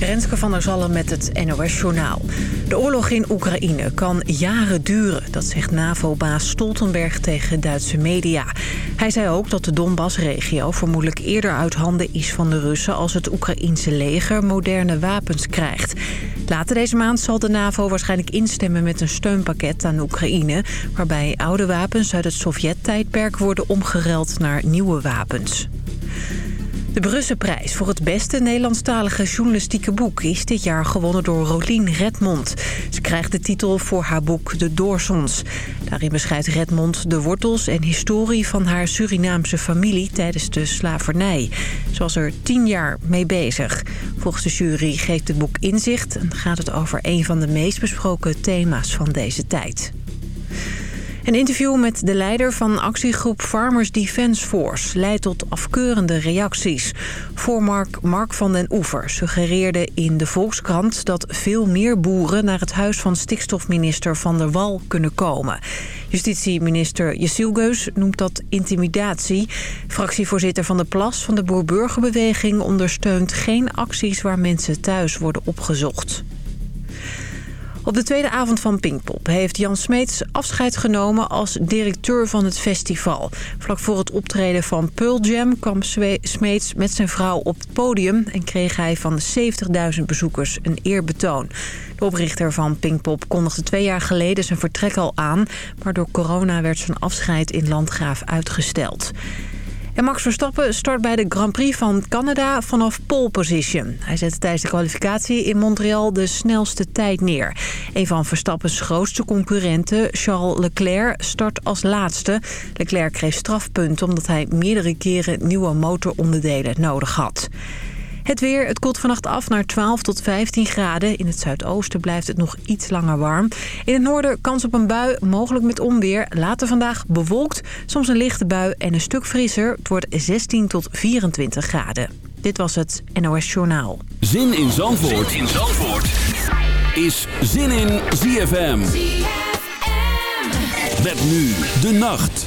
Renske van der Zallen met het NOS Journaal. De oorlog in Oekraïne kan jaren duren, dat zegt NAVO-baas Stoltenberg tegen Duitse media. Hij zei ook dat de Donbass-regio vermoedelijk eerder uit handen is van de Russen... als het Oekraïense leger moderne wapens krijgt. Later deze maand zal de NAVO waarschijnlijk instemmen met een steunpakket aan Oekraïne... waarbij oude wapens uit het Sovjet-tijdperk worden omgeruild naar nieuwe wapens. De Brusselprijs voor het beste Nederlandstalige journalistieke boek... is dit jaar gewonnen door Rolien Redmond. Ze krijgt de titel voor haar boek De Doorsons. Daarin beschrijft Redmond de wortels en historie van haar Surinaamse familie... tijdens de slavernij. Ze was er tien jaar mee bezig. Volgens de jury geeft het boek inzicht... en gaat het over een van de meest besproken thema's van deze tijd. Een interview met de leider van actiegroep Farmers Defence Force leidt tot afkeurende reacties. Voormark Mark van den Oever suggereerde in de Volkskrant dat veel meer boeren naar het huis van stikstofminister Van der Wal kunnen komen. Justitieminister Geus noemt dat intimidatie. Fractievoorzitter Van de Plas van de Boer-Burgerbeweging ondersteunt geen acties waar mensen thuis worden opgezocht. Op de tweede avond van Pinkpop heeft Jan Smeets afscheid genomen als directeur van het festival. Vlak voor het optreden van Pearl Jam kwam Smeets met zijn vrouw op het podium... en kreeg hij van 70.000 bezoekers een eerbetoon. De oprichter van Pinkpop kondigde twee jaar geleden zijn vertrek al aan... maar door corona werd zijn afscheid in Landgraaf uitgesteld. Max Verstappen start bij de Grand Prix van Canada vanaf pole position. Hij zette tijdens de kwalificatie in Montreal de snelste tijd neer. Een van Verstappens grootste concurrenten, Charles Leclerc, start als laatste. Leclerc kreeg strafpunten omdat hij meerdere keren nieuwe motoronderdelen nodig had. Het weer, het koelt vannacht af naar 12 tot 15 graden. In het zuidoosten blijft het nog iets langer warm. In het noorden kans op een bui, mogelijk met onweer. Later vandaag bewolkt, soms een lichte bui en een stuk frisser. Het wordt 16 tot 24 graden. Dit was het NOS Journaal. Zin in Zandvoort, zin in Zandvoort. is Zin in ZFM. ZFM. Met nu de nacht.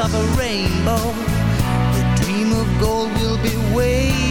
of a rainbow. The dream of gold will be waving.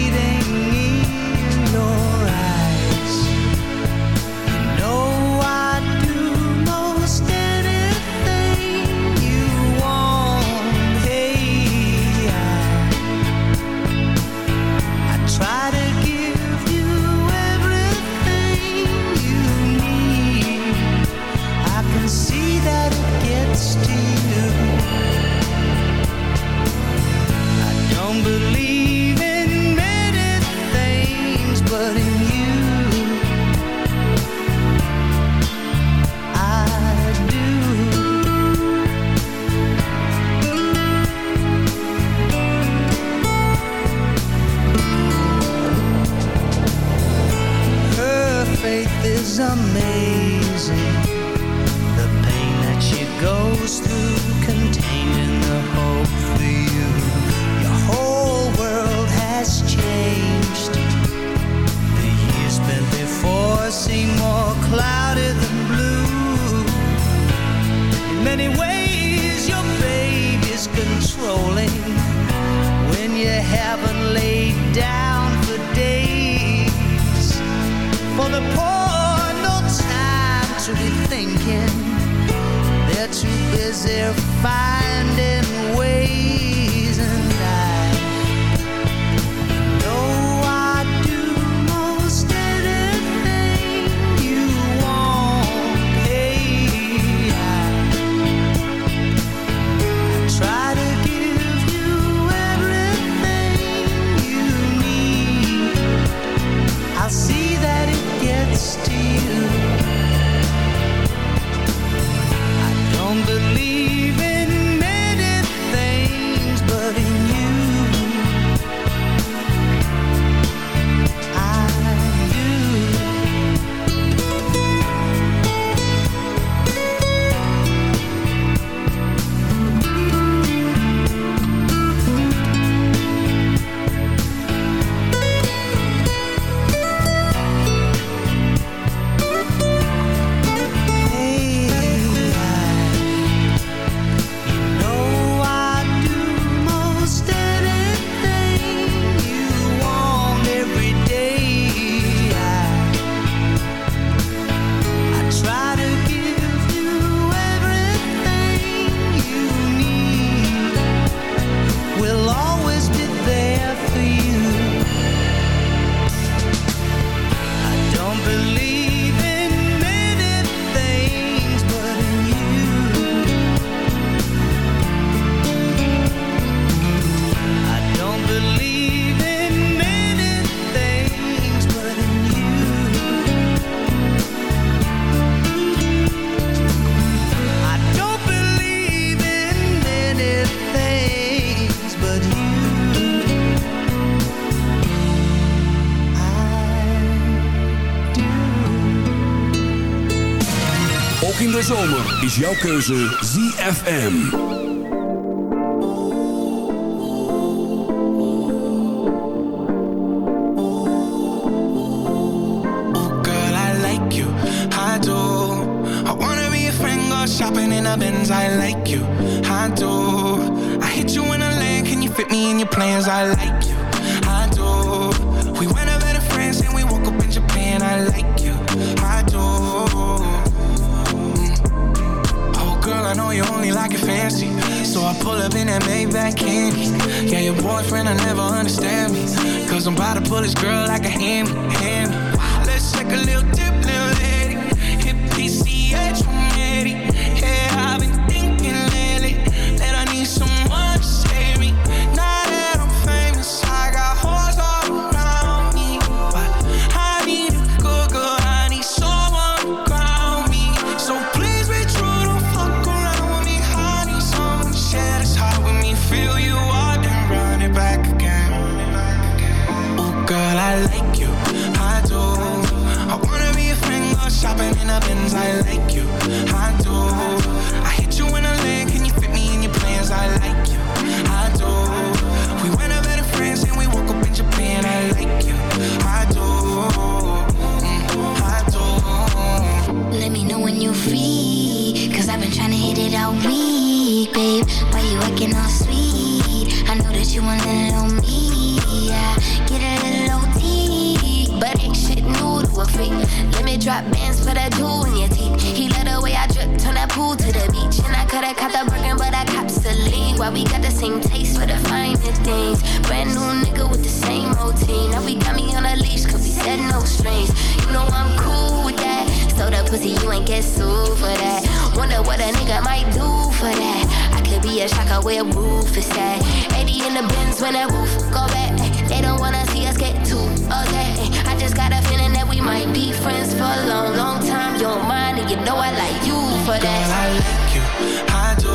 Is jouw keuze ZFM. Oh girl, I like you, I do. I wanna be a friend, go shopping in a Benz, I like you, I do. I hit you in a land, can you fit me in your plans, I like you, I do. We went over to France and we woke up in Japan, I like you, I do. I know you only like it fancy. So I pull up in that Maybach candy Yeah, your boyfriend, I never understand me. Cause I'm about to pull this girl like a hand, hand Let's take a little dip, you want a little me. Yeah, get a little OT. But ain't shit new to a freak. Let me drop bands for that jewel in your teeth. He let the way I drip, turn that pool to the beach. And I coulda caught the Birkin, but I cops the lean. Why we got the same taste for the finer things? Brand new nigga with the same routine. Now we got me on a leash, cause we said no strings. You know I'm cool with that. So the pussy, you ain't get sued for that. Wonder what a nigga might do for that. Could be a shocker where roof is at. 80 in the bins when that roof go back. They don't wanna see us get too okay. I just got a feeling that we might be friends for a long, long time. You don't mind, and you know I like you for Girl, that. I like you, I do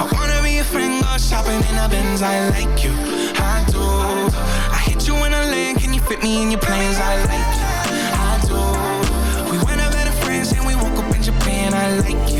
I wanna be a friend, go shopping in the Benz I like you, I do I hit you in a lane, can you fit me in your plans? I like you, I do We went over to France and we woke up in Japan I like you,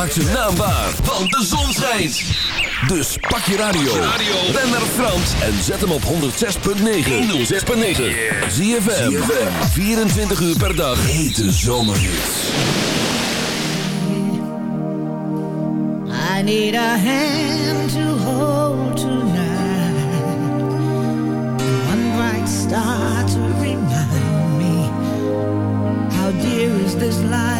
Maak ze naambaar, want de zon schijnt. Dus pak je radio. Ben naar Frans en zet hem op 106.9. 106.9. Zie je 24 uur per dag. Hete zomerhits. I need a hand to hold tonight. One bright star to remind me. How dear is this life?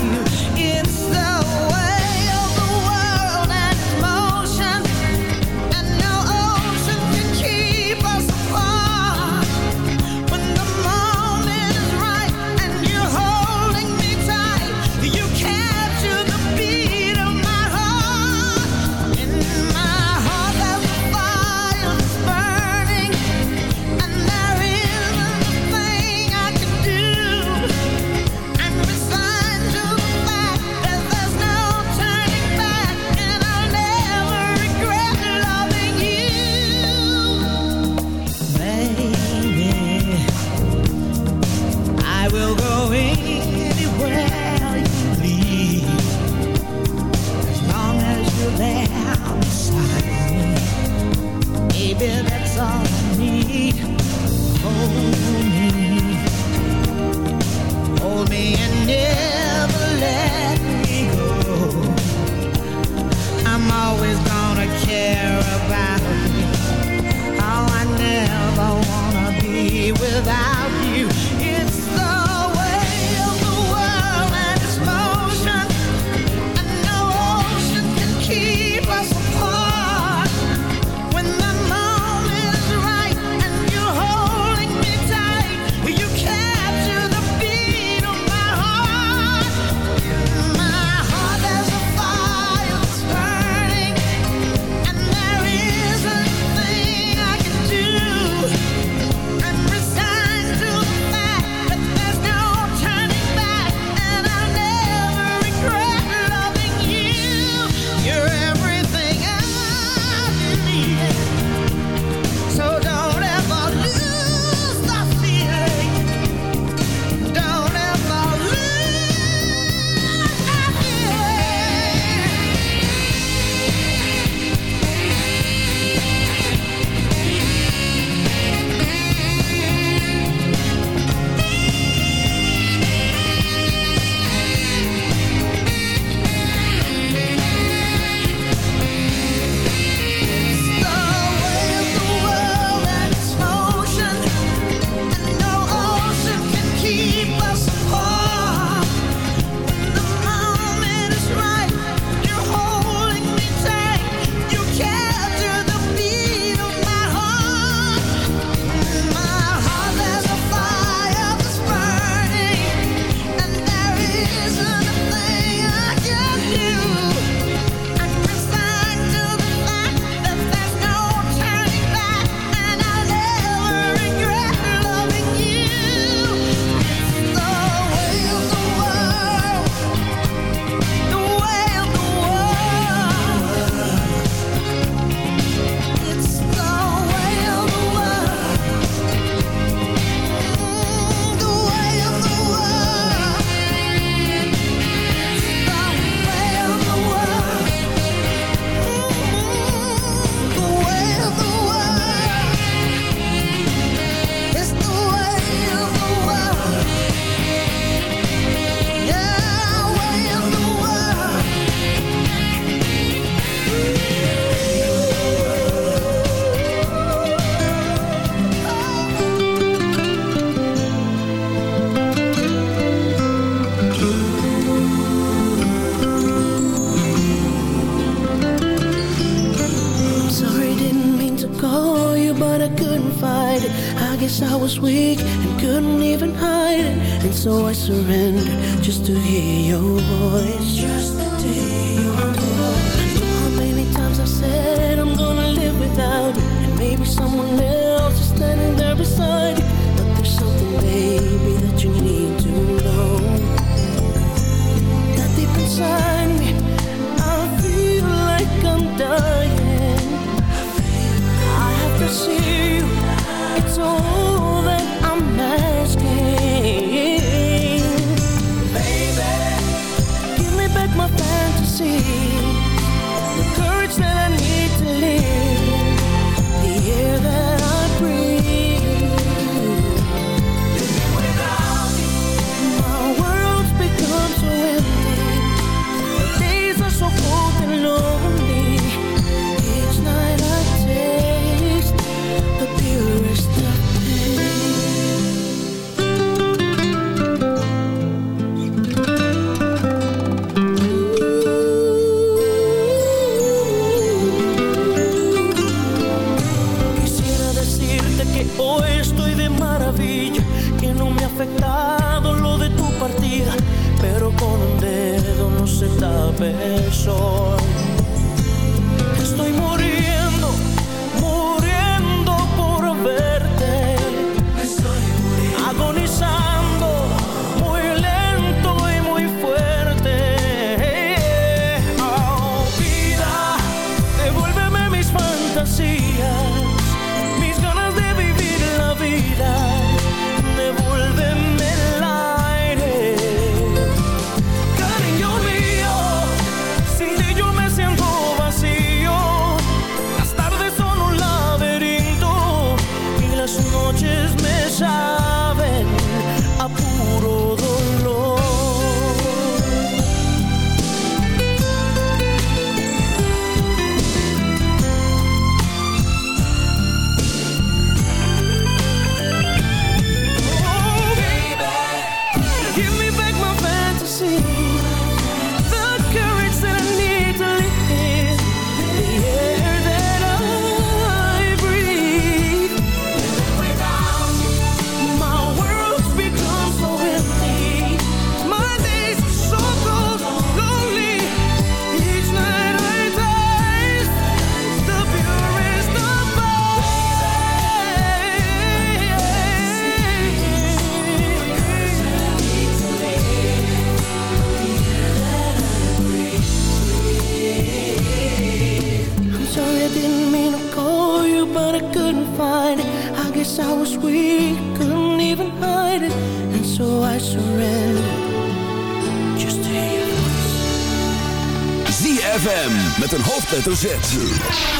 ZFM met een hoofdletter Z.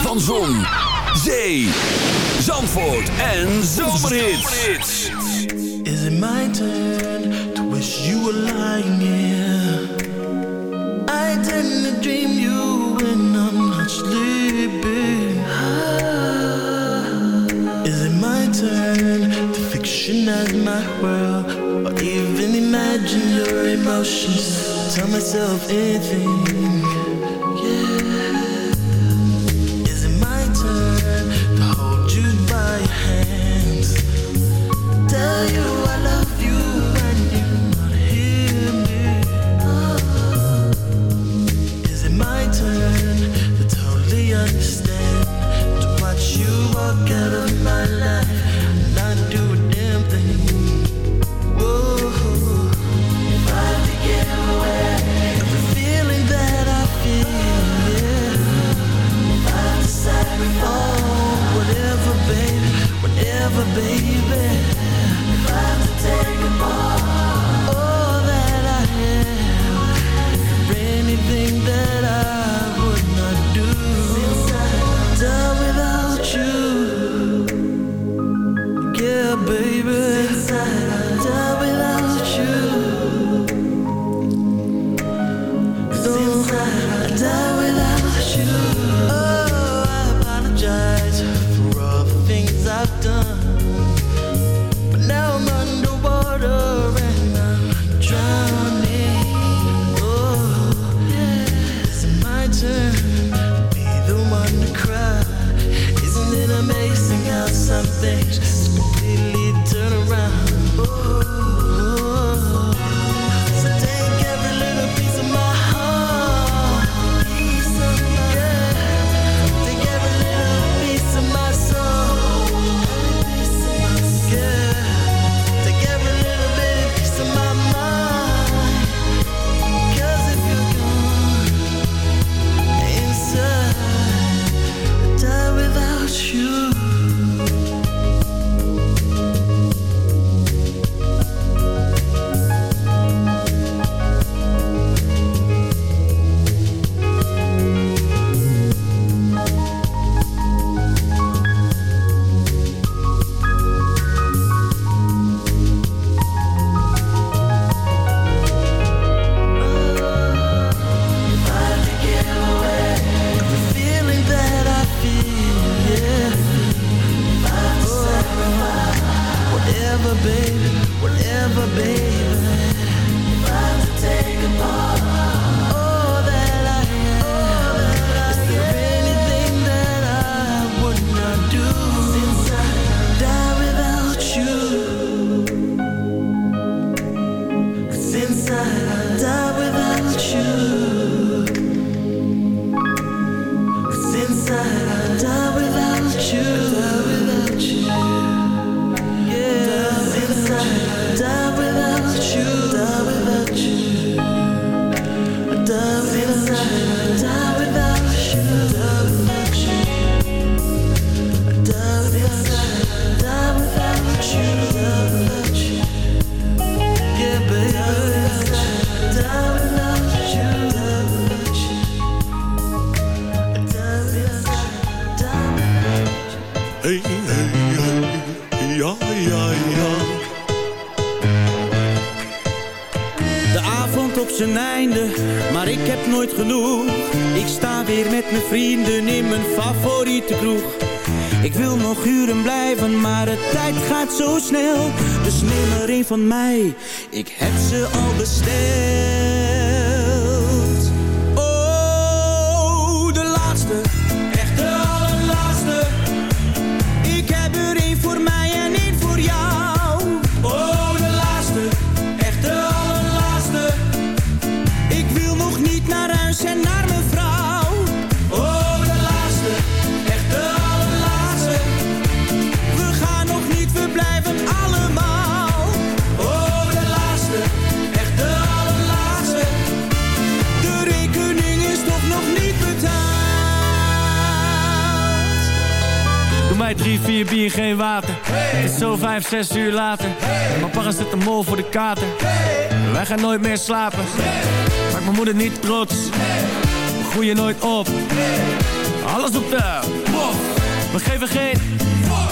Van Zon, Zee, Zandvoort en Zomerhit. Is it my turn to wish you were lying here? I didn't dream you when I'm not sleeping. Ah. Is it my turn to fiction as my world? Or even imagine your emotions? Tell myself anything baby. Van mij, mij 3, 4 bier, geen water. Het is zo 5, 6 uur later. Mijn papa zit een mol voor de kater. Wij gaan nooit meer slapen. Maak mijn moeder niet trots. We groeien nooit op. Alles op de. We geven geen.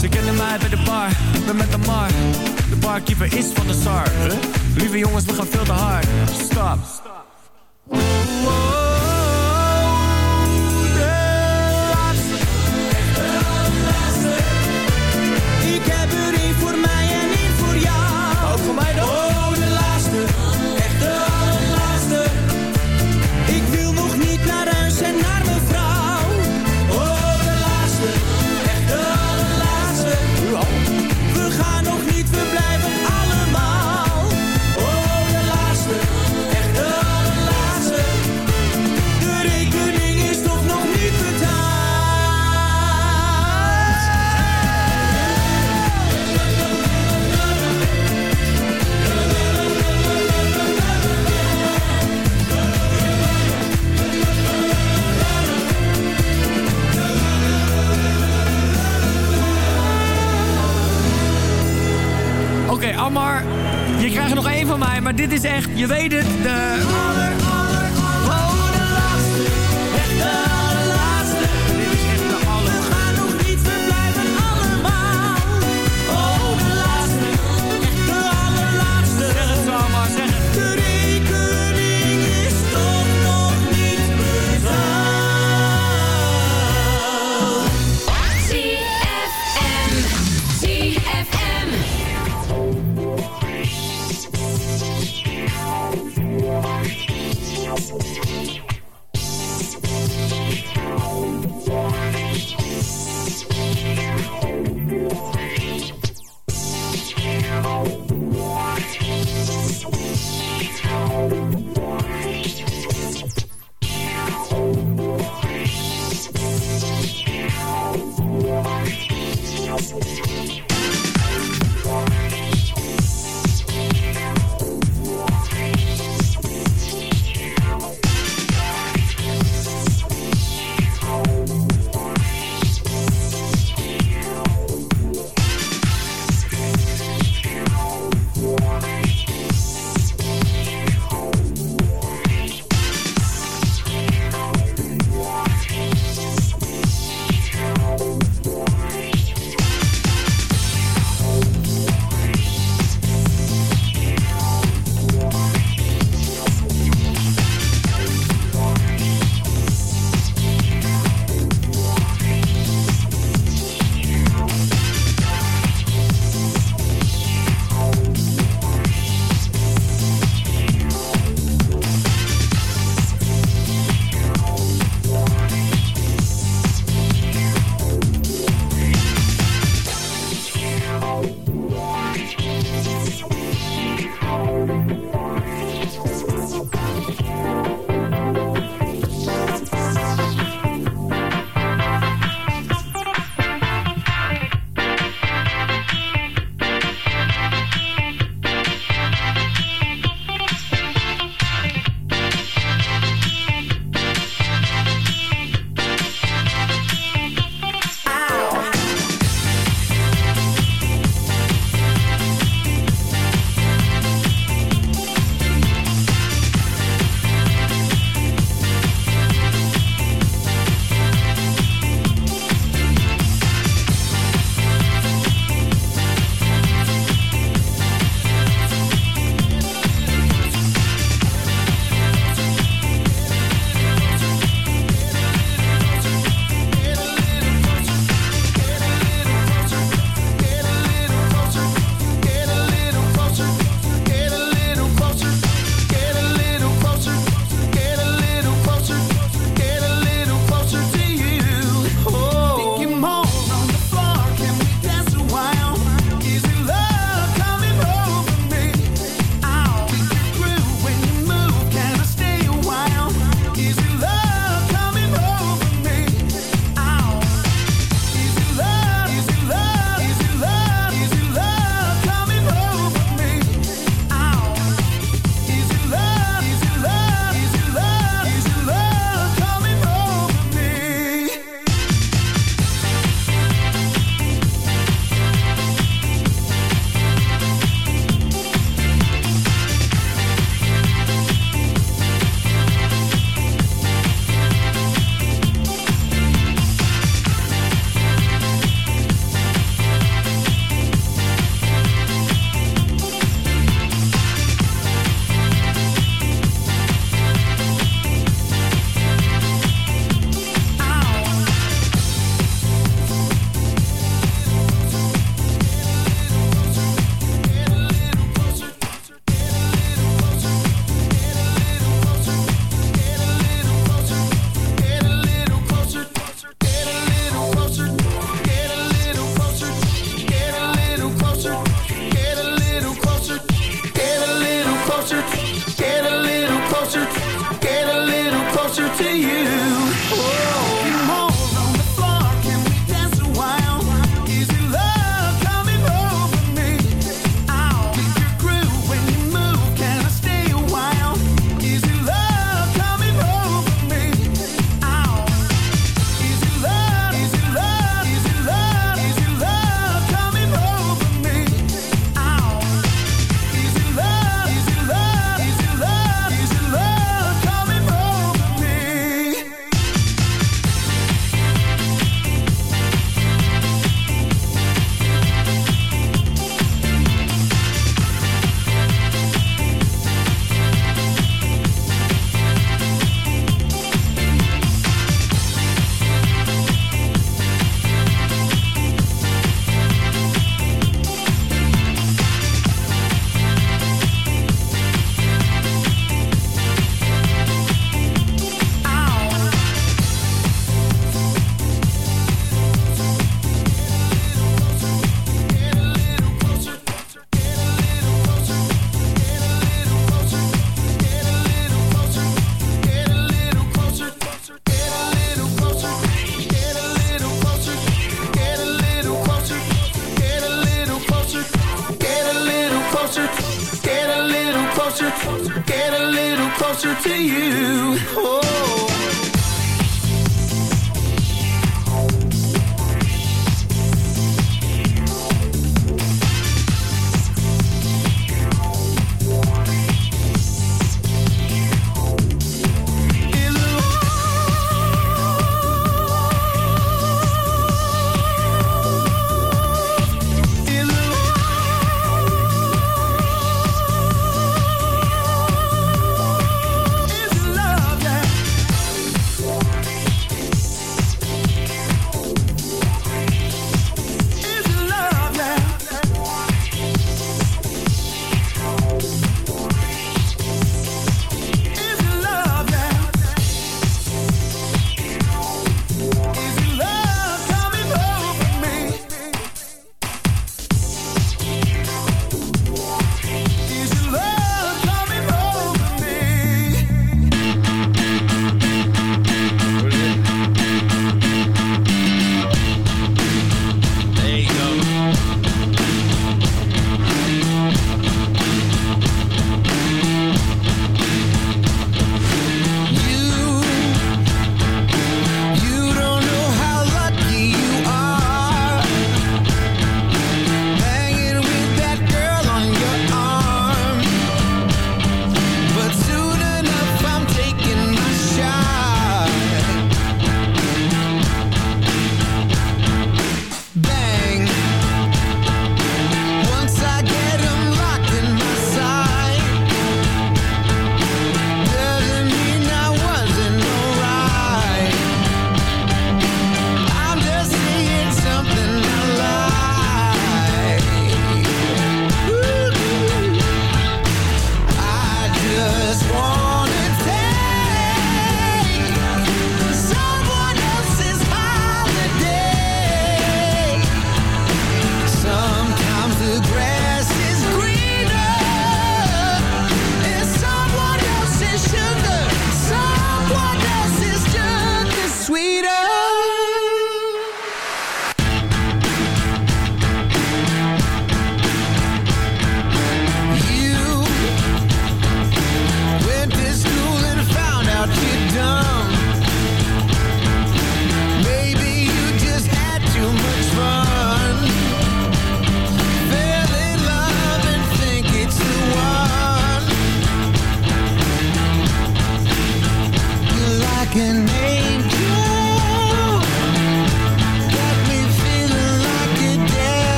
Ze kennen mij bij de bar. Ik ben met de mar. De barkeeper is van de zar. Lieve jongens, we gaan veel te hard. Stop. Maar dit is echt, je weet het, de...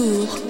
你。